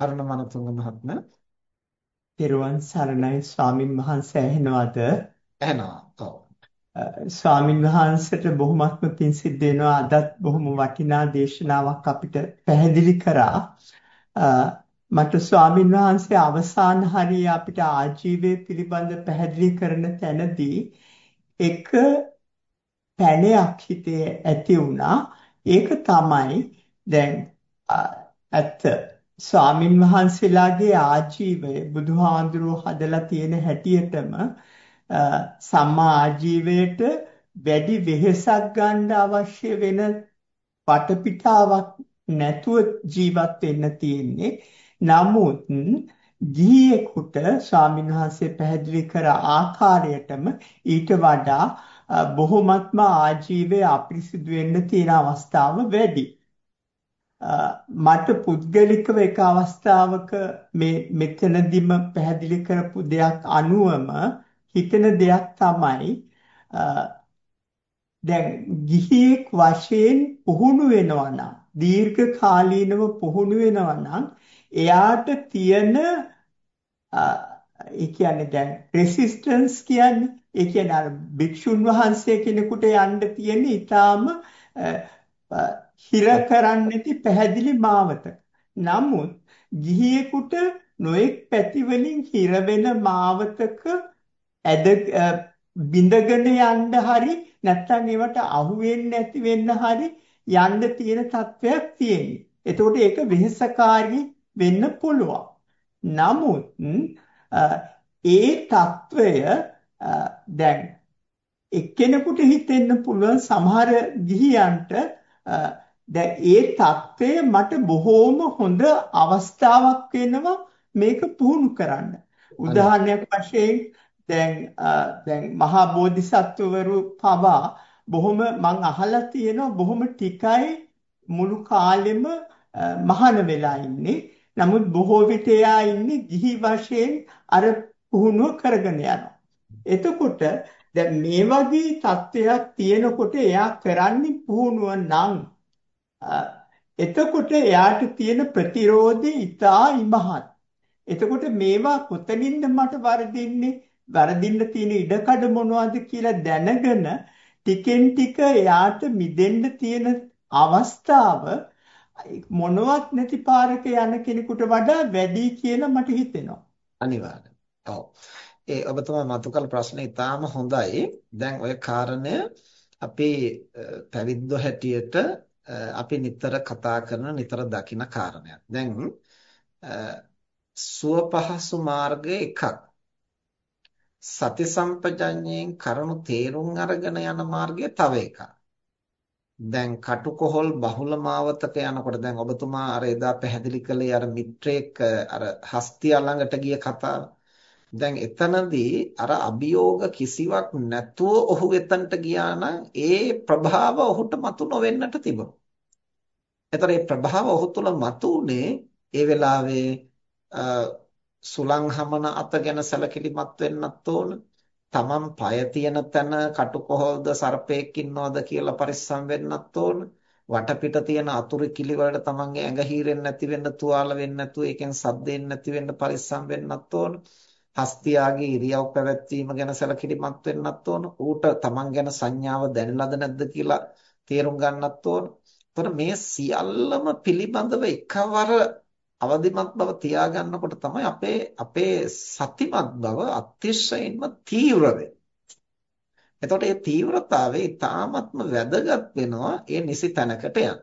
අරුණ මනතුංග මහත්මයා පෙරුවන් සරණයි ස්වාමින් වහන්සේ ඇහෙනවද? ඇහෙනවා. ඔව්. ස්වාමින් වහන්සේට බොහොමත්ම පිං සිද්ධ වෙනවා අදත් බොහොම වටිනා දේශනාවක් අපිට පැහැදිලි කරා. මට ස්වාමින් වහන්සේ අවසාන හරිය අපිට ආජීවය පිළිබඳ පැහැදිලි කරන තැනදී එක පැනයක් හිතේ ඇති වුණා. ඒක තමයි දැන් ඇත්ත ස්වාමින් වහන්සේලාගේ ආජීවය බුදුහාඳුරෝ හදලා තියෙන හැටියටම සම්මා ආජීවයට වැඩි වෙහෙසක් ගන්න අවශ්‍ය වෙන වටපිටාවක් නැතුව ජීවත් වෙන්න තියෙන්නේ. නමුත් ගිහියෙකුට ස්වාමීන් වහන්සේ පැහැදිලි කර ආකාරයටම ඊට වඩා බොහොමත්ම ආජීවය අපිරිසිදු වෙන්න තියෙන අවස්ථාව වැඩි. මට පුද්ගලිකව එක අවස්ථාවක මේ මෙතනදිම පැහැදිලි කරපු දෙයක් අනුවම හිතෙන දෙයක් තමයි දැන් ගිහියෙක් වශයෙන් පුහුණු වෙනවා නම් දීර්ඝ කාලීනව පුහුණු වෙනවා නම් එයාට තියෙන ඒ කියන්නේ දැන් රෙසිස්ටන්ස් කියන්නේ ඒ කියන්නේ අර භික්ෂුන් වහන්සේ කෙනෙකුට යන්න තියෙන ඊටාම හිර කරන්නේති පැහැදිලි මාවත. නමුත් ගිහියෙකුට නොඑක් පැතිවලින් හිර වෙන මාවතක ඇද බිඳගෙන යන්න හරි නැත්නම් ඒවට අහු වෙන්නේ නැති වෙන්න හරි යන්න තියෙන තත්වයක් තියෙනවා. එතකොට ඒක වෙහෙසකාරී වෙන්න පුළුවන්. නමුත් ඒ తত্ত্বය දැන් එක්කෙනෙකුට හිතෙන්න පුළුවන් සමහර ගිහියන්ට දැන් ඒ தත්ත්වය මට බොහෝම හොඳ අවස්ථාවක් වෙනවා මේක පුහුණු කරන්න. උදාහරණයක් වශයෙන් දැන් දැන් මහා බෝධිසත්වවරු පවා බොහොම මං අහලා තියෙනවා බොහොම ටිකයි මුළු කාලෙම මහාන වෙලා ඉන්නේ. නමුත් බොහෝ විට එයා ඉන්නේ ගිහි වශයෙන් අර පුහුණුව කරගෙන යනවා. එතකොට දැන් මේ වගේ තත්ත්වයක් තියෙනකොට එයා කරන්නේ පුහුණුව නම් එතකොට එයාට තියෙන ප්‍රතිරෝධය ඉතා ඉමහත්. එතකොට මේවා කොතනින්ද මට වරදින්නේ? වරදින්න තියෙන ඉඩකඩ මොනවද කියලා දැනගෙන ටිකෙන් ටික එයාට මිදෙන්න තියෙන අවස්ථාව මොනවත් නැති පාරක යන කෙනෙකුට වඩා වැඩි කියලා මට හිතෙනවා. අනිවාර්යයෙන්. ඔව්. ඒ ඔබතුමා මතුකල් ප්‍රශ්නේ ඉතාම හොඳයි. දැන් ওই කාරණය අපි පැවිද්දෝ හැටියට අපි නිතර කතා කරන නිතර දකින කාරණයක්. දැන් සුව පහසු මාර්ගය එකක්. සති සම්පජඤ්ඤයෙන් කරුණු තේරුම් අරගෙන යන මාර්ගය තව එකක්. දැන් කටුකොහල් බහුල මාවතක යනකොට දැන් ඔබතුමා අර එදා පැහැදිලි කළේ අර මිත්‍රයෙක් අර හස්තිය ළඟට ගිය කතාව. දැන් එතනදී අර අභියෝග කිසිවක් නැතුව ඔහු එතනට ගියා නම් ඒ ප්‍රභාව ඔහුට මතු නොවෙන්නට තිබුණා. එතකොට මේ ප්‍රභාව ඔහු තුල මතු උනේ ඒ වෙලාවේ සුලං හමන අත ගැන සැලකිලිමත් වෙන්නත් ඕන. තමන් পায় තියෙන තැන කටුකොහල්ද සර්පෙක් ඉන්නවද කියලා පරිස්සම් වෙන්නත් ඕන. වටපිට තියෙන අතුරු කිලි වලට තමන්ගේ ඇඟ හීරෙන්නේ නැති වෙන්න තුවාල වෙන්නේ නැතුව ඒකෙන් සද්දෙන්නේ නැති වෙන්න පරිස්සම් වෙන්නත් ඕන. හස්තියාගේ ඉරියව් පැවැත්වීම ගැන සැලකිලිමත් වෙන්නත් ඕන. ඌට තමන් ගැන සංඥාව දැනලාද නැද්ද කියලා තේරුම් ගන්නත් ඕන. එතකොට මේ සියල්ලම පිළිබඳව එකවර අවදිමත් බව තියාගන්නකොට තමයි අපේ අපේ සතිමත් බව අතිශයින්ම තීව්‍ර වෙන්නේ. එතකොට මේ තීව්‍රතාවය ඉතාමත්ම වැදගත් වෙනවා ඒ නිසි තැනකට යන්න.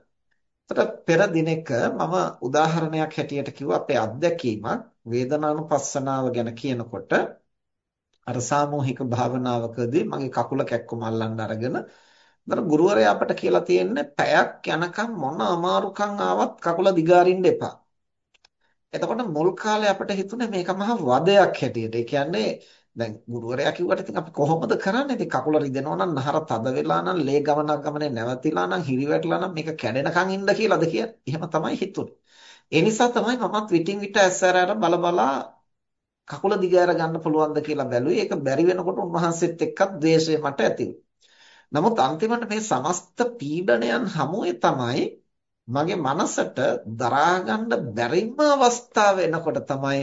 එතකොට පෙර දිනක මම උදාහරණයක් හැටියට කිව්වා අපේ අත්දැකීමක් වේදනානුපස්සනාව ගැන කියනකොට අර සාමූහික භාවනාවකදී මගේ කකුල කැක්කුම අල්ලන්න අරගෙන දර ගුරුවරයා අපට කියලා තියෙන්නේ පැයක් යනකම් මොන අමාරුකම් ආවත් කකුල දිගාරින්න එපා. එතකොට මුල් කාලේ අපිට හිතුනේ මේක මහා වදයක් හැටියට. ඒ කියන්නේ දැන් ගුරුවරයා කිව්වට ඉතින් අපි කොහොමද කරන්නේ? ඉතින් කකුල රිදෙනවා නම් නහර තද වෙලා නම් ලේ ගමනක් ගමනේ නැවතිලා නම් හිරිවැටලා නම් මේක කැඩෙනකන් ඉන්න කියලාද කියන්නේ. එහෙම තමයි හිතුනේ. ඒ නිසා තමයි මමත් විටින් විට ඇස්සරාර බල බලා කකුල දිගෑර ගන්න පුළුවන්ද කියලා බැලුවේ. ඒක බැරි වෙනකොට උන්වහන්සේත් එක්කත් ද්වේෂය මට ඇති නමුත් අන්තිමට මේ සමස්ත පීඩනයන් හමුවේ තමයි මගේ මනසට දරා ගන්න බැරිම අවස්ථාව එනකොට තමයි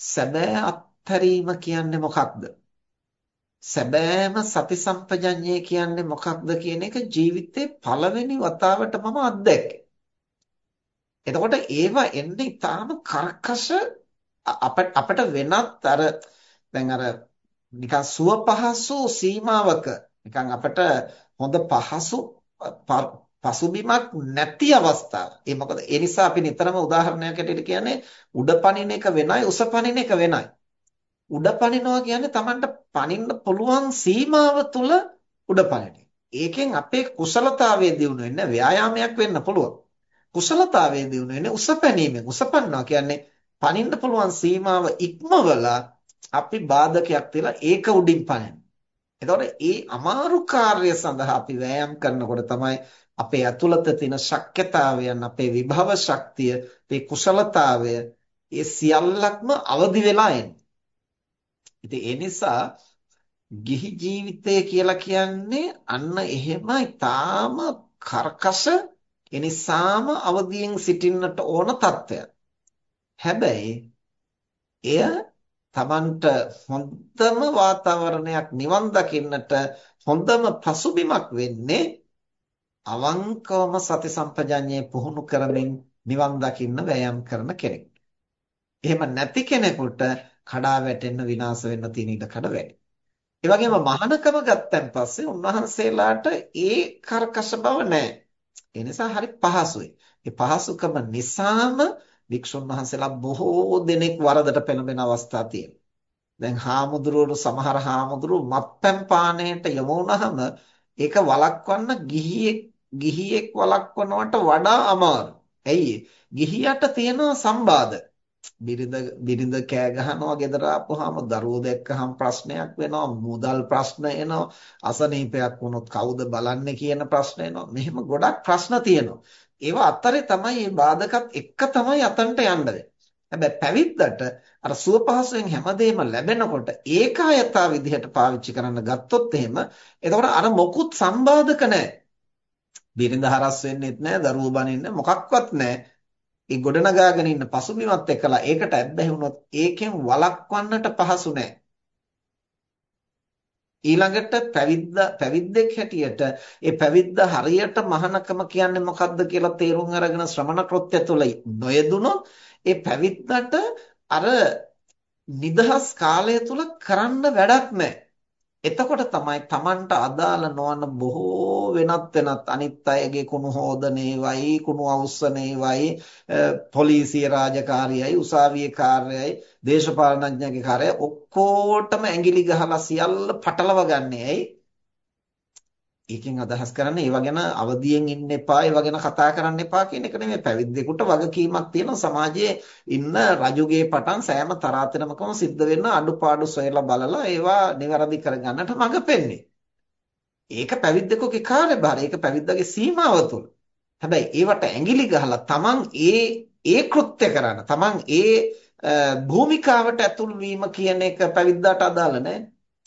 සැබෑ අත්හැරීම කියන්නේ මොකක්ද? සැබෑම සති සම්පජඤ්ඤය කියන්නේ මොකක්ද කියන එක ජීවිතේ පළවෙනි වතාවට මම අත්දැක්කේ. එතකොට ඒවා එන්නේ ඊටාම කර්කශ අපිට වෙනත් අර දැන් අර නිකන් සුව පහසු සීමාවක නිකන් අපිට හොඳ පහසු පසුබිමක් නැති අවස්ථාව. ඒ මොකද ඒ නිසා අපි නිතරම උදාහරණයක් ඇටියට කියන්නේ උඩ පනින එක වෙනයි උස පනින එක වෙනයි. උඩ පනිනවා කියන්නේ Tamanට පනින්න පුළුවන් සීමාව තුල උඩ පනින. ඒකෙන් අපේ කුසලතාවයේ දියුණු වෙන්නේ ව්‍යායාමයක් වෙන්න පුළුවන්. කුසලතාවයේ දියුණු වෙන්නේ උස පැනීමෙන්. උස පන්නවා කියන්නේ පනින්න පුළුවන් සීමාව ඉක්මවලා අපි බාධකයක් තියලා ඒක උඩින් පනින. එතකොට ඒ අමාරු කාර්ය සඳහා අපි වෑයම් කරනකොට තමයි අපේ ඇතුළත තියෙන ශක්්‍යතාවයන් අපේ විභව ශක්තිය අපේ කුසලතාවය ඒ සියල්ලක්ම අවදි වෙලා එන්නේ. ඉතින් ඒ නිසා ගිහි ජීවිතය කියලා කියන්නේ අන්න එහෙම ඊටාම කර්කශ එනිසාම අවදියෙන් සිටින්නට ඕන තත්ත්වයක්. හැබැයි එය Tamanට හොඳම වාතාවරණයක් නිවන් දකින්නට හොඳම පසුබිමක් වෙන්නේ අවංකවම සති සම්පජඤ්ඤය පුහුණු කරමින් නිවන් දකින්න වෑයම් කරන කෙනෙක්. එහෙම නැති කෙනෙකුට කඩා වැටෙන්න විනාශ වෙන්න තියෙන ඉඩ කඩ වැඩි. ඒ වගේම මහානකම ගත්තන් පස්සේ උන්වහන්සේලාට ඒ කර්කශ බව නැහැ. ඒ නිසා හරි පහසුයි. ඒ පහසුකම නිසාම වික්ෂුන් වහන්සේලා බොහෝ දෙනෙක් වරදට පෙළඹෙන අවස්ථා තියෙනවා. දැන් හාමුදුරුවෝ සමහර හාමුදුරුවෝ මත්පැන් පානයට යොමු වුණාම ඒක වළක්වන්න ගිහියෙක් ගිහියෙක් වළක්වනවට වඩා අමාරු. ඇයි ගිහියට තියෙන සම්බාධ. බිරිඳ බිරිඳ කෑ ගහනවා ගෙදර ආපුවාම දරුවෝ දැක්කහම ප්‍රශ්නයක් වෙනවා මුදල් ප්‍රශ්න එනවා අසනීපයක් වුණොත් කවුද බලන්නේ කියන ප්‍රශ්න එනවා. මෙහෙම ගොඩක් ප්‍රශ්න තියෙනවා. ඒවා අතරේ තමයි මේ බාධකත් එක්ක තමයි අතන්ට යන්න හැබැයි පැවිද්දට අර සුව පහසුවෙන් හැමදේම ලැබෙනකොට ඒකායතා විදිහට පාවිච්චි කරන්න ගත්තොත් එහෙම එතකොට අර මොකුත් සම්බාධක නැහැ. බිරිඳ හරස් වෙන්නෙත් නැහැ, දරුවෝ බනින්න මොකක්වත් නැහැ. ඒ ගොඩනගාගෙන ඉන්න පසුබිමත් එක්කලා ඒකට ඇබ්බැහි වුණොත් ඒකෙන් වළක්වන්නට පහසු නැහැ. ඊළඟට පැවිද්ද පැවිද්දෙක් හැටියට ඒ පැවිද්ද හරියට මහානකම කියන්නේ මොකක්ද කියලා තේරුම් අරගෙන ශ්‍රමණ කෘත්‍ය තුළ නොයදුනොත් ඒ පැවිද්දට අර නිදහස් කාලය තුල කරන්න වැඩක් නැහැ. එතකොට තමයි Tamanට අදාළ නොවන බොහෝ වෙනත් වෙනත් අනිත් අයගේ කුණු හෝදනේවයි කුණු අවුස්සනේවයි පොලිසිය රාජකාරියයි උසාවියේ කාර්යයයි දේශපාලනඥයාගේ කාර්යය ඔක්කොටම ඇඟිලි ගහලා සියල්ල පටලව ගන්නේ ඇයි? ඒකෙන් අදහස් කරන්නේ ඒව ගැන අවදියෙන් ඉන්න එපා ඒව ගැන කතා කරන්න එපා කියන එක නෙමෙයි පැවිද්දෙකුට වගකීමක් තියෙනවා සමාජයේ ඉන්න රජුගේ පටන් සෑම තරාතිරමකම සිද්ධ වෙන අඩුපාඩු සොයලා බලලා ඒවා નિවරදි කරගන්නට මඟ පෙන්නේ. ඒක පැවිද්දෙකුගේ කාර්යභාරය. ඒක පැවිද්දගේ සීමාව තුල. හැබැයි ඒවට ඇඟිලි ගහලා තමන් ඒ ඒ කෘත්‍ය කරන තමන් ඒ භූමිකාවට ඇතුල් වීම කියන එක පැවිද්දාට අදාළ නැහැ.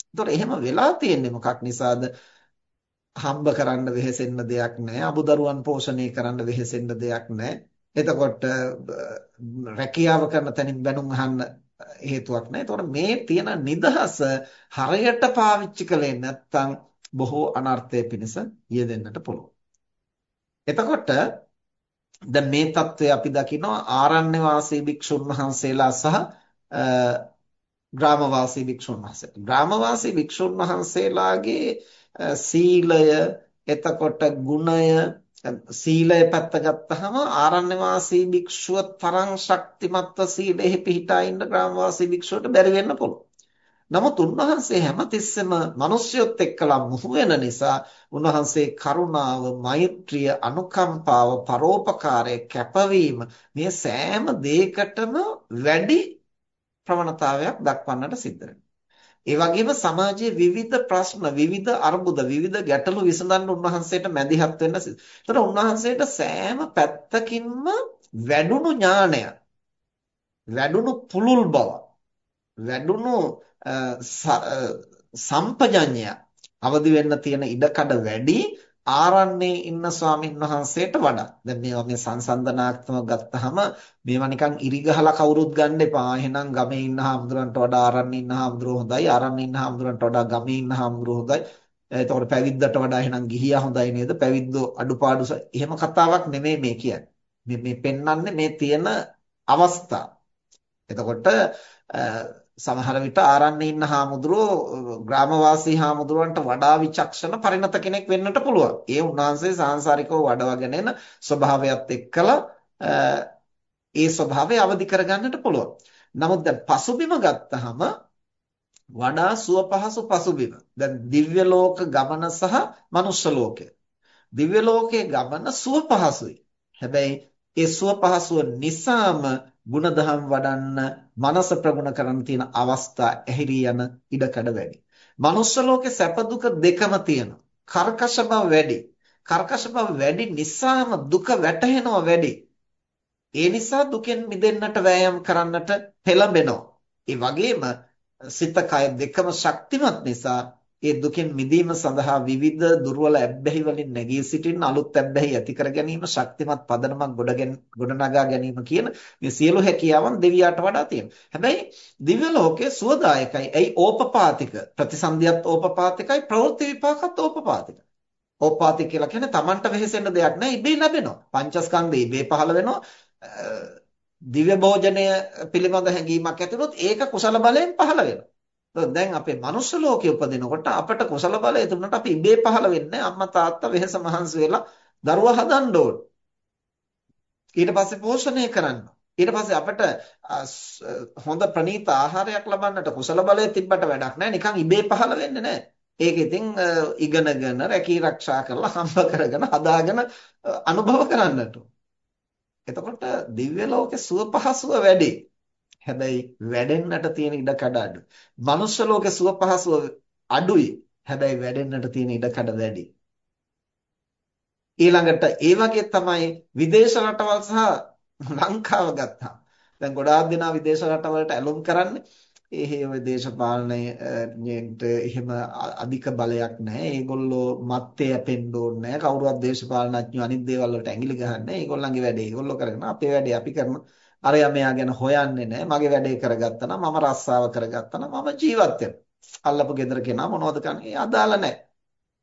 ඒතකොට එහෙම වෙලා තියෙන්නේ මොකක් නිසාද? හම්බ කරන්න වෙහෙසෙන්න දෙයක් නැහැ. අබුදරුවන් පෝෂණය කරන්න වෙහෙසෙන්න දෙයක් නැහැ. එතකොට රැකියාව කරන තැනින් බැනුම් අහන්න හේතුවක් නැහැ. එතකොට මේ තියෙන නිදහස හරයට පාවිච්චි කළේ නැත්නම් බොහෝ අනර්ථය පිණිස යෙදෙන්නට පුළුවන්. එතකොට දැන් මේ தত্ত্বය අපි දකිනවා ආරණ්‍ය වාසී භික්ෂුන් වහන්සේලා සහ ග්‍රාමවාසී භික්ෂුන් වහන්සේලා. ග්‍රාමවාසී භික්ෂුන් වහන්සේලාගේ සීලය එතකොට ගුණය සීලය පැත්ත ගත්තාම ආරණ්‍ය වාසී භික්ෂුව තරම් ශක්තිමත්ව සීලෙහි පිහිටා ඉන්න ග්‍රාමවාසී භික්ෂුවට බැරි වෙන්න පුළුවන්. නමුත් උන්වහන්සේ හැමතිස්සෙම මිනිස්යොත් එක්කලා මුහු වෙන නිසා උන්වහන්සේ කරුණාව, මෛත්‍රිය, අනුකම්පාව, පරෝපකාරය, කැපවීම මේ සෑම දෙයකටම වැඩි ප්‍රවණතාවයක් දක්වන්නට සිද්ධ වෙනවා. ඒ වගේම සමාජයේ විවිධ ප්‍රශ්න, විවිධ අර්බුද, විවිධ ගැටලු විසඳන්න උන්වහන්සේට මැදිහත් වෙන්න සිද්ධ. ඒතර උන්වහන්සේට සෑම පැත්තකින්ම වැඩුණු ඥානය, වැඩුණු පුලුල් බව, වැඩුණු සම්පජඤ්ඤය අවදි වෙන්න තියෙන ඉඩකඩ වැඩි ආරණ්‍යයේ ඉන්න ස්වාමින් වහන්සේට වඩා දැන් මේවා මේ සංසන්දනාත්මක ගත්තාම මේවා නිකන් ඉරි ගහලා කවුරුත් ගන්න එපා. එහෙනම් ගමේ ඉන්න හාමුදුරන්ට වඩා ආරණ්‍යයේ ඉන්න හාමුදුරුවෝ හොඳයි. ආරණ්‍යයේ ඉන්න හාමුදුරන්ට වඩා ගමේ ඉන්න හාමුදුරුවෝ හොඳයි. එතකොට පැවිද්දට වඩා එහෙනම් ගිහියා හොඳයි නේද? පැවිද්දෝ අඩුපාඩු එහෙම කතාවක් නෙමෙයි මේ කියන්නේ. මේ මේ පෙන්වන්නේ මේ තියෙන අවස්ථා. එතකොට සමහර විට ආරණ්‍යයේ ඉන්න හාමුදුරුවෝ ග්‍රාමවාසී හාමුදුරුවන්ට වඩා විචක්ෂණ පරිණත කෙනෙක් වෙන්නට පුළුවන්. ඒ උන්වහන්සේ සාංශාරිකව වඩවගෙන එන ස්වභාවයත් එක්කලා ඒ ස්වභාවය අවදි කරගන්නට පුළුවන්. නමුත් දැන් පසුබිම ගත්තහම වඩා සුව පහසු පසුබිම. දැන් දිව්‍ය ලෝක ගමන සහ මනුෂ්‍ය ලෝකය. දිව්‍ය ලෝකයේ ගමන සුව පහසුයි. හැබැයි ඒ සුව පහසුව නිසාම ಗುಣධම් වඩන්න මනස ප්‍රගුණ කරන්න තියෙන අවස්ථා ඇහිරී යන ඉඩකඩ වැඩි. මනුෂ්‍ය ලෝකේ සැප දුක දෙකම තියෙනවා. කර්කශ බව වැඩි. කර්කශ බව වැඩි නිසාම දුක වැටහෙනවා වැඩි. ඒ නිසා දුකෙන් මිදෙන්නට වෑයම් කරන්නට පෙළඹෙනවා. ඒ වගේම සිත කය දෙකම ශක්තිමත් නිසා ඒ දුකෙන් මිදීම සඳහා විවිධ දුර්වල ඇබ්බැහි වලින් නැගී සිටින්න අලුත් ඇබ්බැහි ඇති කර ගැනීම ශක්තිමත් පදනමක් ගොඩනගා ගැනීම කියන මේ සියලු හැකියාවන් දෙවියාට වඩා තියෙනවා. හැබැයි දිව්‍ය ලෝකයේ සුවදායකයි. ඇයි ඕපපාතික ප්‍රතිසන්දියත් ඕපපාතිකයි ප්‍රවෘත්ති විපාකත් ඕපපාතිකයි. ඕපපාතික කියලා කියන්නේ Tamanට වෙහෙසෙන්න දෙයක් නැහැ ඉබේ ලැබෙනවා. පංචස්කන්ධය ඉබේ පහළ වෙනවා. දිව්‍ය භෝජනය පිළිබඳ හැඟීමක් ඇති වුණොත් ඒක කුසල බලයෙන් පහළ වෙනවා. දැන් අපේ මනුස්ස ලෝකයේ උපදිනකොට අපට කුසල බලය තුනට අපි ඉබේ පහළ වෙන්නේ අම්මා තාත්තා වෙහෙස මහන්සි වෙලා දරුවා හදන්න ඕන. ඊට පස්සේ පෝෂණය කරන්න. ඊට පස්සේ අපිට හොඳ ප්‍රණීත ආහාරයක් ලබන්නට කුසල බලය තිබ්බට වැඩක් නැහැ. නිකන් ඉබේ පහළ වෙන්නේ නැහැ. ඒක ඉතින් ඉගෙනගෙන රැකී ආරක්ෂා කරලා හම්බ කරගෙන හදාගෙන අනුභව කරන්නට. එතකොට දිව්‍ය ලෝකේ සුව පහසුව වැඩි. හැබැයි වැඩෙන්නට තියෙන ඉඩ කඩ අඩු. මනුෂ්‍ය ලෝකේ සුව පහසුව අඩුයි. හැබැයි වැඩෙන්නට තියෙන ඉඩ කඩ වැඩි. ඊළඟට ඒ වගේ තමයි විදේශ රටවල් සහ ලංකාව ගත්තා. දැන් ගොඩාක් දෙනා විදේශ රටවලට ඇලුම් කරන්නේ ඒ හේව දේශපාලනයට එහෙම අධික බලයක් නැහැ. ඒගොල්ලෝ මත්තේ යැපෙන්න ඕනේ නැහැ. කවුරුවත් දේශපාලනඥයෝ අනිත් දේවල් වලට ඇඟිලි ගහන්නේ. ඒගොල්ලන්ගේ වැඩේ ඒගොල්ලෝ කරගෙන අපේ වැඩේ අපි කරනවා. අරයා මෙයා ගැන හොයන්නේ නැහැ. මගේ වැඩේ කරගත්තා නම් මම රස්සාව කරගත්තා නම් මම ජීවත් වෙනවා. අල්ලපු ගෙදර කෙනා මොනවද කරන්නේ? අදාළ නැහැ.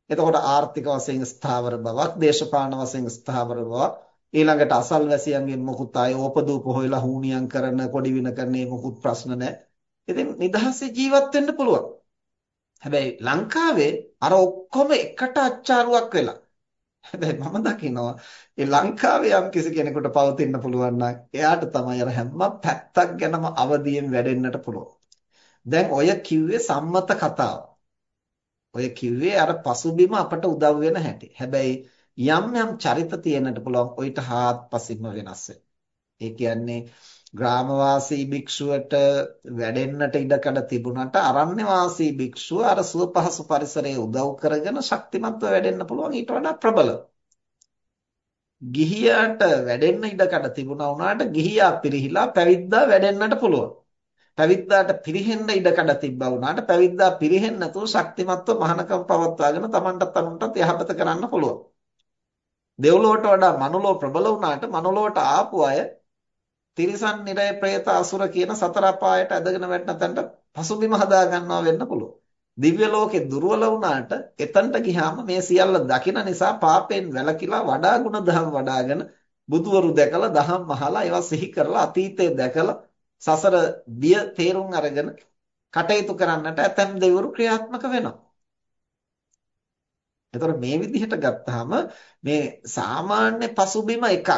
එතකොට ආර්ථික වශයෙන් ස්ථාවර බවක්, දේශපාලන වශයෙන් ස්ථාවර බවක්, ඊළඟට අසල්වැසියන්ගෙන් මොකුත් ආය ඕපදූප හොයලා හුනියම් කරන, කොඩි වින කරන්නේ මොකුත් ප්‍රශ්න නැහැ. ඉතින් නිදහසේ ජීවත් වෙන්න පුළුවන්. හැබැයි ලංකාවේ අර ඔක්කොම එකට අච්චාරුවක් වෙලා හැබැයි මම දකිනවා ඒ ලංකාවේ යම් කිසි කෙනෙකුට පවතින්න පුළුවන් නම් එයාට තමයි අර හැම පැත්තක් ගැනම අවදියෙන් වැඩෙන්නට පුළුවන්. දැන් ඔය කිව්වේ සම්මත කතාව. ඔය කිව්වේ අර පසුබිම අපට උදව් වෙන හැටි. හැබැයි යම් යම් චරිත තියෙන්නට පුළුවන් ඔయిత හාත්පසින්ම වෙනස් ඒ කියන්නේ ග්‍රාමවාසී භික්ෂුවට වැඩෙන්නට ඉඩකඩ තිබුණාට අරණ්‍ය වාසී භික්ෂුව අර සුවපහසු පරිසරයේ උදව් කරගෙන ශක්තිමත්ව වැඩෙන්න පුළුවන් ඊට වඩා ප්‍රබල. ගිහියාට වැඩෙන්න ඉඩකඩ තිබුණා වුණාට ගිහියා පිරිහිලා පැවිද්දා වැඩෙන්නට පුළුවන්. පැවිද්දාට පිරිහෙන්න ඉඩකඩ තිබ්බා වුණාට පැවිද්දා පිරිහෙන්න නැතුව ශක්තිමත්ව මහානකම් පවත්වාගෙන Tamanටත් අනුන්ටත් යහපත කරන්න පුළුවන්. දෙව්ලොවට වඩා මනුලෝ ප්‍රබල වුණාට මනුලොවට ආපු අය තිරිසන් නිරය പ്രേත අසුර කියන සතර අපායට ඇදගෙන වැටෙන තැනට පසුබිම හදා ගන්නවා වෙන්න පුළුවන්. දිව්‍ය ලෝකේ දුර්වල වුණාට එතනට ගියාම මේ සියල්ල දකින නිසා පාපෙන් වැළකීලා වඩා ගුණ දහම් වඩාගෙන බුදුවරු දැකලා දහම් අහලා ඒවා සිහි කරලා අතීතය දැකලා සසර බිය තේරුම් අරගෙන කටයුතු කරන්නට ඇතැම් දෙවිවරු ක්‍රියාත්මක වෙනවා. එතකොට මේ විදිහට ගත්තාම මේ සාමාන්‍ය පසුබිම එකක්.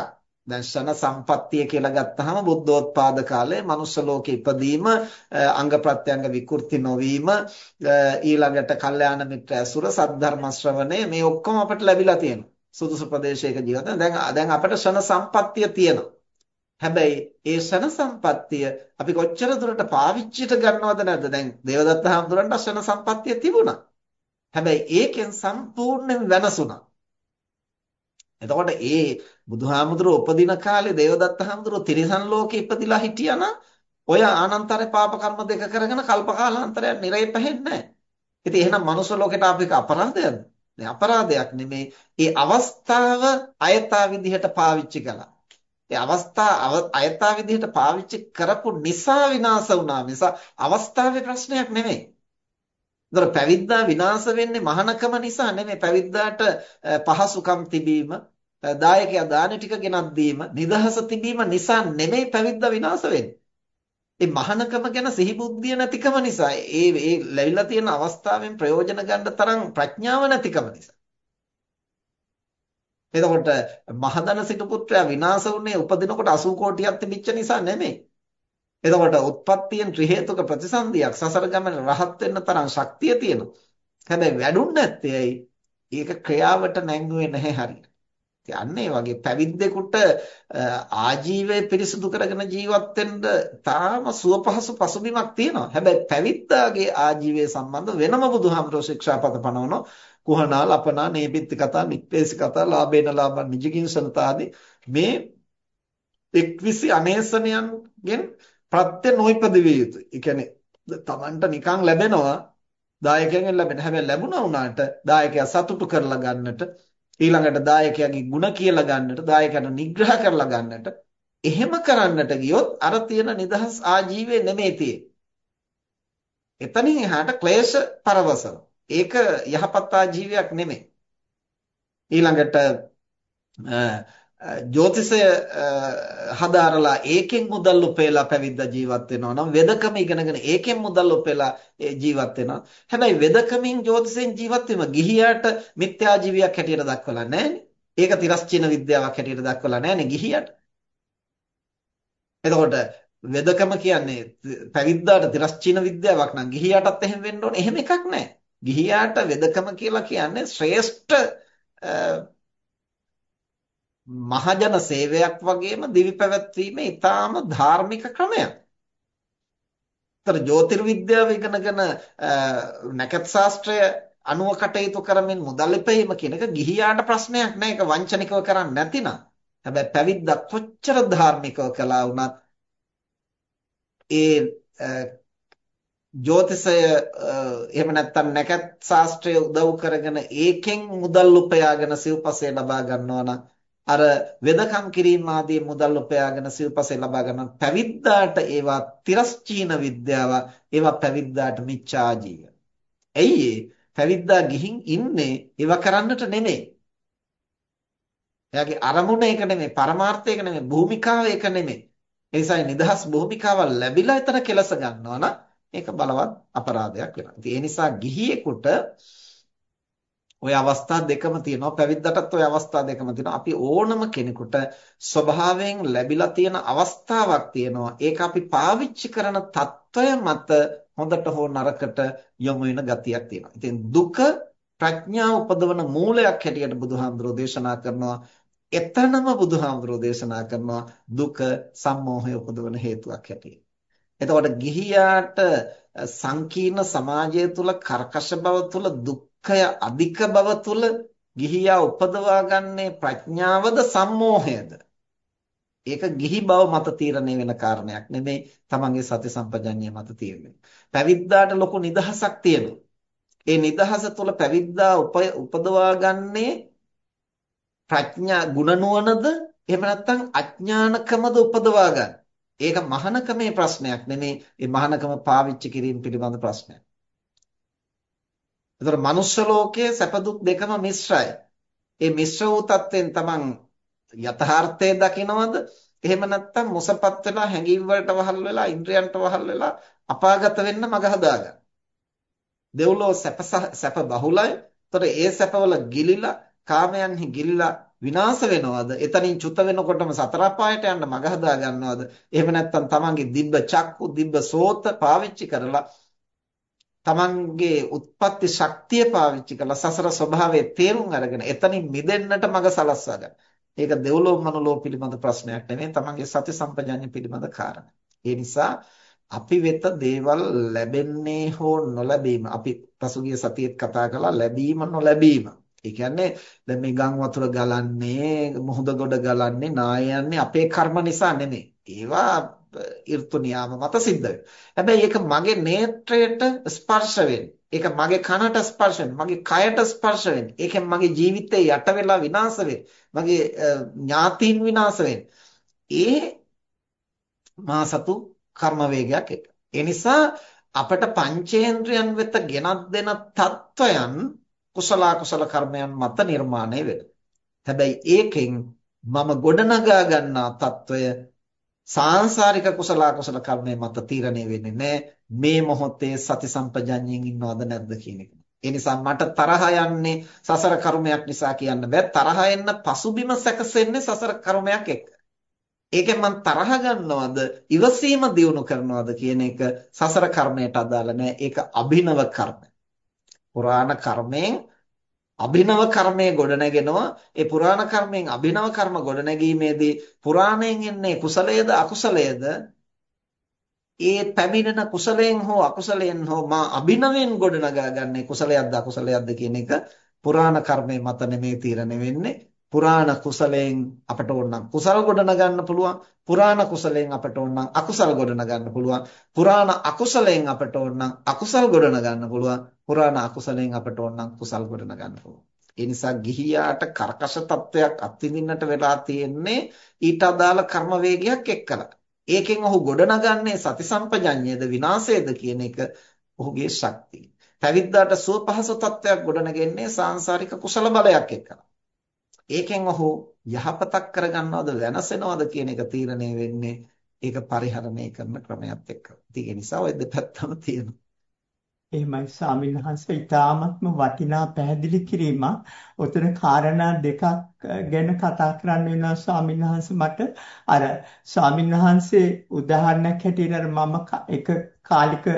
දැන් ෂණ සම්පත්තිය කියලා ගත්තාම බුද්ධෝත්පාද කාලේ මනුෂ්‍ය ලෝකෙ ඉපදීම අංග ප්‍රත්‍යංග විකෘති නොවීම ඊළඟට කල්යාණ මිත්‍ර ඇසුර සද්ධර්ම ශ්‍රවණය මේ ඔක්කොම අපට ලැබිලා තියෙනවා. සුදුසු ප්‍රදේශයක ජීවත් දැන් දැන් අපට ෂණ සම්පත්තිය තියෙනවා. හැබැයි ඒ ෂණ සම්පත්තිය අපි කොච්චර දුරට පාවිච්චියට ගන්නවද නැද්ද? දැන් දේවදත්ත හාමුදුරන්ට ෂණ සම්පත්තිය තිබුණා. හැබැයි ඒකෙන් සම්පූර්ණයෙන් වෙනසුණා එතකොට ඒ බුදුහාමුදුරුවෝ උපදින කාලේ දේවදත්ත හාමුදුරුවෝ තිරිසන් ලෝකේ ඉපදිලා හිටියානම් ඔය ආනන්තරේ පාප කර්ම දෙක කරගෙන කල්ප කාලාන්තරයක් නිරේ පැහෙන්නේ නැහැ. ඉතින් එහෙනම් මනුස්ස ලෝකෙට ආපු එක අපරාධයක්ද? නේ අපරාධයක් නෙමේ. ඒ අවස්ථාව අයථා විදිහට පාවිච්චි කළා. ඒ අවස්ථාව අයථා විදිහට පාවිච්චි කරපු නිසා විනාශ වුණා මිස අවස්ථාවේ ප්‍රශ්නයක් නෙමෙයි. ඒතර පැවිද්දා විනාශ වෙන්නේ මහානකම නිසා නෙමෙයි. පැවිද්දාට පහසුකම් තිබීම, දායකයා දාන ටික ගෙනත් දීම, නිදහස තිබීම නිසා නෙමෙයි පැවිද්දා විනාශ වෙන්නේ. ඒ මහානකම ගැන සිහිබුද්ධිය නැතිකම නිසා ඒ ඒ ලැබිලා තියෙන අවස්ථාවෙන් ප්‍රයෝජන ගන්න තරම් ප්‍රඥාව නැතිකම නිසා එතකොට මහදන සිටු පුත්‍රයා විනාශ වුණේ උපදිනකොට 80 කෝටියක් තිබිච්ච නිසා නෙමෙයි. එතකොට උත්පත්තියෙන් ත්‍රි හේතුක ප්‍රතිසන්දියක් සසර ගමන රහත් වෙන්න තරම් ශක්තිය තියෙනවා. හැබැයි වැඩුන්නේ නැත්තේ ඇයි? ඒක ක්‍රියාවට නැංගුවේ නැහැ හරියට. අන්න ඒ වගේ පැවිද්දෙකුට ආජීවය පිරිසුදු කරගෙන ජීවත් වෙන්න තාම සුවපහසු පසුබිමක් තියෙනවා. හැබැයි පැවිද්දාගේ ආජීවය සම්බන්ධ වෙනම බුදුහාමරෝ ශික්ෂාපද පනවනවා. කුහනා ලපනා නේපිත්ති කතා නිප්පේසි කතා ලාභේන ලාභ නිජකින්සනතාදී මේ එක්විසි අනේසනයන්ගෙන් ප්‍රත්‍ය නොයිපද විය යුතුයි. ඒ කියන්නේ තමන්ට නිකන් ලැබෙනවා දායකයන්ගෙන් ලැබෙන. හැබැයි ලැබුණා වුණාට දායකයා සතුටු කරලා ගන්නට ඊළඟට දායකයාගේ ಗುಣ කියලා ගන්නට දායකයන්ට නිග්‍රහ කරලා ගන්නට එහෙම කරන්නට ගියොත් අර තියෙන නිදහස් ආජීවයේ නෙමෙයි තියෙන්නේ. එතනින් එහාට ක්ලේශ පරවසන. ඒක යහපත් ආජීවයක් නෙමෙයි. ඊළඟට ජ්‍යොතිෂය හදාරලා ඒකෙන් මුදල් උපයලා පැවිද්ද ජීවත් වෙනවා නම් වෙදකම ඉගෙනගෙන ඒකෙන් මුදල් උපයලා ජීවත් වෙනවා. හැබැයි වෙදකමින් ජ්‍යොතිෂයෙන් ජීවත් වීම ගිහියාට මිත්‍යා ජීවියක් හැටියට දක්වලා නැහැනේ. ඒක තිරස්චීන විද්‍යාවක් හැටියට දක්වලා නැහැනේ ගිහියාට. එතකොට වෙදකම කියන්නේ පැවිද්දාට තිරස්චීන විද්‍යාවක් නම් ගිහියාටත් එහෙම වෙන්න ඕනේ. එහෙම එකක් නැහැ. ගිහියාට වෙදකම කියලා කියන්නේ ශ්‍රේෂ්ඨ මහජන සේවයක් වගේම දිවි පැවැත්වීමේ ඊටාම ධාර්මික ක්‍රමයක්. ତර ජ්‍යොතිර්විද්‍යාව ඉගෙනගෙන නැකත් ශාස්ත්‍රය අනුව කටයුතු කරමින් මුදල් ඉපැයීම කියන එක ගිහියාට ප්‍රශ්නයක් නෑ ඒක වංචනිකව කරන්නේ නැතිනම්. හැබැයි පැවිද්දා කොච්චර ධාර්මිකව කළා වුණත් ඒ ජ්‍යොතිෂය එහෙම නැත්නම් නැකත් ශාස්ත්‍රය උදව් කරගෙන ඒකෙන් මුදල් උපයාගෙන සිව්පසය ලබා ගන්නවා නම් අර වෙදකම් කිරීම ආදී මුදල් උපයාගෙන සිව්පසය ලබා ගන්න පැවිද්දාට ඒවා තිරස්චීන විද්‍යාව ඒවා පැවිද්දාට මිච්ඡා ජීව. ඇයි පැවිද්දා ගිහින් ඉන්නේ ඒවා කරන්නට නෙමෙයි. එයාගේ අරමුණ ඒක නෙමෙයි, පරමාර්ථය ඒක නෙමෙයි, භූමිකාව ඒක නෙමෙයි. ඒ නිසා නිදහස් භූමිකාව ලැබිලා එතන කෙලස ගන්නවා නම් ඒක බලවත් අපරාධයක් වෙනවා. ඉතින් ඒ නිසා ගිහියෙකුට ওই අවස්ථා දෙකම තියෙනවා පැවිද්දටත් ওই අවස්ථා දෙකම තියෙනවා. අපි ඕනම කෙනෙකුට ස්වභාවයෙන් ලැබිලා තියෙන අවස්ථාවක් තියෙනවා. ඒක අපි පාවිච්චි කරන తত্ত্বය මත හොඳට හෝ නරකට යොමු වෙන ගතියක් තියෙනවා. ඉතින් දුක ප්‍රඥාව උපදවන මූලයක් හැටියට බුදුහාමුදුරෝ දේශනා කරනවා. එතනම බුදුහාමුදුරෝ දේශනා කරනවා දුක සම්මෝහය උපදවන හේතුවක් හැටියට. එතකොට ගිහියාට සංකීර්ණ සමාජය තුල කර්කශ බව තුල දුක් දුක්ඛය අධික බව තුල ගිහියා උපදවා ගන්නේ ප්‍රඥාවද සම්මෝහයද ඒක ගිහි බව මත තීරණය වෙන කාරණයක් නෙමෙයි තමන්ගේ සති සම්පජඤ්ඤය මත තීරණය. පැවිද්දාට ලොකු නිදහසක් තියෙනවා. ඒ නිදහස තුළ පැවිද්දා උපදවා ගන්නේ ප්‍රඥා ගුණ නුවණද එහෙම නැත්නම් අඥානකමද උපදවා ගන්න. ඒක මහානකමේ ප්‍රශ්නයක් නෙමේ. ඒ මහානකම පාවිච්චි කිරීම පිළිබඳ ප්‍රශ්නයක්. ඒතර මනුෂ්‍ය ලෝකයේ සැප දුක් දෙකම මිශ්‍රයි. ඒ මිශ්‍ර වූ තත්ත්වෙන් තමන් යථාර්ථය දකිනවද? එහෙම නැත්නම් මොසපත් වෙලා හැඟීම් වලට වහල් වෙලා ඉන්ද්‍රයන්ට වහල් වෙලා අපාගත වෙන්න මග හදාගන්න. දෙව්ලෝ සැප සැප බහුලයි. ඒතර ඒ සැපවල ගිලිලා කාමයන්හි ගිලිලා විනාශ වෙනවද? එතනින් චුත වෙනකොටම සතර පායට යන්න මග හදා ගන්නවද? එහෙම නැත්නම් තමන්ගේ දිබ්බ චක්කු දිබ්බ සෝත පාවිච්චි කරලා තමන්ගේ උත්පත්ති ශක්තිය පාවිච්චි කරලා සසර ස්වභාවයේ තේරුම් අරගෙන එතනින් මිදෙන්නට මඟ සලස්වා ගන්න. ඒක දෙව්ලොව මනුලොව පිළිබඳ ප්‍රශ්නයක් නෙමෙයි තමන්ගේ සති සම්පජාඤ්ඤ පිළිබඳ කාරණා. ඒ නිසා අපි වෙත දේවල් ලැබෙන්නේ හෝ නොලැබීම අපි පසුගිය සතියේත් කතා කළා ලැබීම නොලැබීම ඒ කියන්නේ දැන් මේ ගම් වතුර ගලන්නේ මුහුද ගොඩ ගලන්නේ නායයන්නේ අපේ කර්ම නිසා නෙමෙයි. ඒවා ඍතු නියාම මත සිද්ධ හැබැයි ඒක මගේ නේත්‍රයට ස්පර්ශ ඒක මගේ කනට ස්පර්ශ මගේ කයට ස්පර්ශ වෙන්නේ. මගේ ජීවිතේ යට වෙලා විනාශ මගේ ඥාතීන් විනාශ ඒ මා සතු කර්ම වේගයක් එක. ඒ නිසා අපට පංචේන්ද්‍රයන් වෙත ගෙනත් දෙන තත්වයන් කුසල කුසල කර්මයන් මත නිර්මාණය වෙනවා. හැබැයි ඒකෙන් මම ගොඩනගා ගන්නා తত্ত্বය සාංශාරික කුසල කුසල කර්මය මත තීරණය වෙන්නේ නැහැ. මේ මොහොතේ සති සම්පජඤ්ඤයෙන් ඉන්නවද නැද්ද කියන එක. ඒ නිසා මට තරහ යන්නේ සසර කර්මයක් නිසා කියන්න බෑ. තරහ එන්න පසුබිම සැකසෙන්නේ සසර කර්මයක් එක්ක. ඒකෙන් මං තරහ ගන්නවද ඉවසීම දියුණු කරනවද කියන එක සසර කර්මයට අදාළ නෑ. ඒක අභිනව කර්ම. පුරාණ කර්මයෙන් අභිනව කර්මයේ ගොඩනගෙනවා. ඒ පුරාණ කර්මයෙන් අභිනව කර්ම ගොඩනැගීමේදී පුරාණයෙන් එන්නේ කුසලයේද අකුසලයේද? ඒ පැමිණෙන කුසලයෙන් හෝ අකුසලයෙන් හෝ මා අභිනවෙන් ගොඩනගා ගන්නේ කුසලයක්ද අකුසලයක්ද කියන එක පුරාණ කර්මයේ මත නෙමේ තීරණය වෙන්නේ. පුරාණ කුසලයෙන් අපට ඕනනම් කුසල් ගොඩනගන්න පුළුවන්. පුරාණ කුසලයෙන් අපට ඕනනම් අකුසල් ගොඩනගන්න පුළුවන්. පුරාණ අකුසලයෙන් අපට ඕනනම් අකුසල් ගොඩනගන්න පුළුවන්. පුරාණ අකුසලයෙන් අපට ඕනනම් කුසල් ගොඩනගන්න පුළුවන් ඒ නිසා ගිහියාට කර්කශ තත්වයක් අත්විඳින්නට වෙලා තියෙන්නේ ඊට අදාළ කර්ම වේගයක් එක්කලා ඒකෙන් ඔහු ගොඩනගන්නේ සති සම්පජඤ්ඤයද විනාශයද කියන එක ඔහුගේ ශක්තිය. පැවිද්දාට සුව පහසු තත්වයක් ගොඩනගෙන්නේ සාංශාරික කුසල බලයක් එක්කලා. ඒකෙන් ඔහු යහපතක් කරගන්නවද වෙනසෙනවද කියන එක තීරණය වෙන්නේ ඒක පරිහරණය කරන ක්‍රමයක් එක්ක. ඉතින් ඒ නිසා ওই දෙපැත්තම තියෙනවා. එහෙමයි ස්වාමීන් වහන්සේ ඊටාත්ම වටිනා පැහැදිලි කිරීමක්. උතන කාරණා දෙකක් ගැන කතා කරන්න වෙනවා ස්වාමීන් වහන්සේ මට අර ස්වාමීන් වහන්සේ උදාහරණයක් හැටියට මම එක කාලික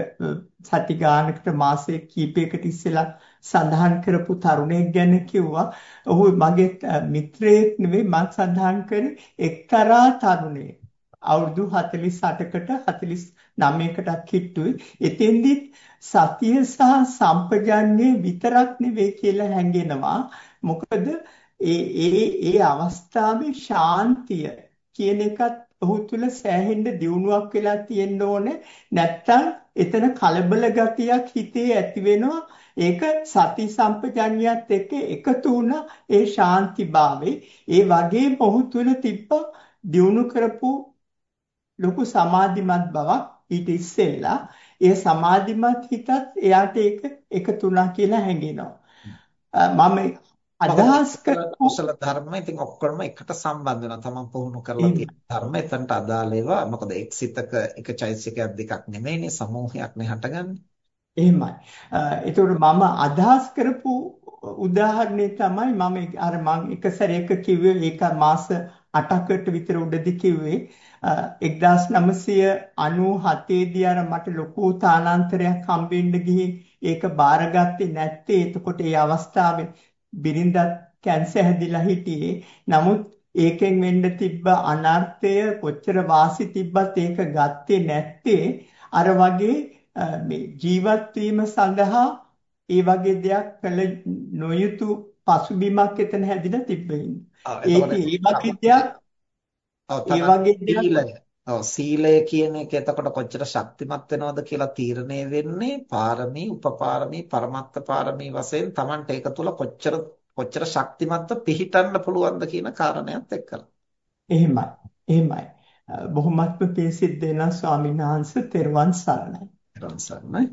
සති ගානකට මාසෙ කීපයකට ඉස්සෙල්ලා සඳහන් කරපු තරුණයෙක් ගැන කිව්වා. ඔහු මගේ මිත්‍රයෙක් නෙවෙයි මම සඳහන් කරේ එක්තරා තරුණයෙක්. අවුරුදු 48කට 49කටත් කිට්ටුයි. එතෙන්දිත් සතිය සහ සම්පජන්ණය විතරක් නෙවෙයි කියලා හැඟෙනවා. මොකද ඒ ඒ ඒ අවස්ථාවේ ශාන්තිය කියන එකත් ඔහු තුල සෑහෙන්න දියුණුවක් වෙලා තියෙන්න ඕනේ. නැත්තම් එතන කලබල ගතියක් හිතේ ඇති වෙනවා. ඒක සති සම්පජන්ණයත් එක්ක එකතු වුණ ඒ ශාන්තිභාවේ ඒ වගේම ඔහු තුල තිබ්බ දියුණු කරපු ලොකු සමාධිමත් බවක් ඊට ඉස්සෙල්ලා ඒ සමාධිමත් හිතත් එයාට ඒක එකතුණා කියලා හැඟෙනවා. මම අදහස් කුසල ධර්ම ඉතින් ඔක්කොම එකට සම්බන්ධ වෙනවා. තමන් පුහුණු කරලා තියෙන ධර්ම එතනට අදාළ ඒවා. මොකද එක් සිතක එක චෛතසිකයක් දෙකක් නෙමෙයිනේ සමූහයක් නේ හටගන්නේ. එහෙමයි. ඒතකොට මම අදහස් කරපු උදාහරණය තමයි මම අර මම එක සැරයක කිව්වේ ඒක මාස 8කට විතර උඩදී කිව්වේ 1997 දී අර මට ලොකු තානාන්තරයක් හම්බෙන්න ගිහින් ඒක බාරගත්තේ නැත්තේ. එතකොට ඒ අවස්ථාවේ බිරිඳත් කැන්සර් හැදිලා හිටියේ. නමුත් ඒකෙන් වෙන්න තිබ්බ අනර්ථය කොච්චර වාසි තිබ්බත් ඒක ගත්තේ නැත්තේ. අර වගේ මේ ජීවත් වීම සඳහා ඒ වගේ දෙයක් කළ නොයුතු පසුබිමක් එතන හැදිලා තිබ්බින් ඒක ඒ වගේ දෙයක් ඒ වගේ සීලය. ඔව් සීලය කියන එක එතකොට කොච්චර ශක්තිමත් වෙනවද කියලා තීරණය වෙන්නේ පාරමී, උපපාරමී, පරමත්ත පාරමී වශයෙන් Tamante ඒක තුල කොච්චර කොච්චර ශක්තිමත්ව පිහිටන්න පුළුවන්ද කියන කාරණයක් එක්කලා. එහෙමයි. එහෙමයි. බොහොමත්ම පිසිද්ද වෙන ස්වාමීන් වහන්සේ තෙරුවන් සරණයි. තෙරුවන් සරණයි.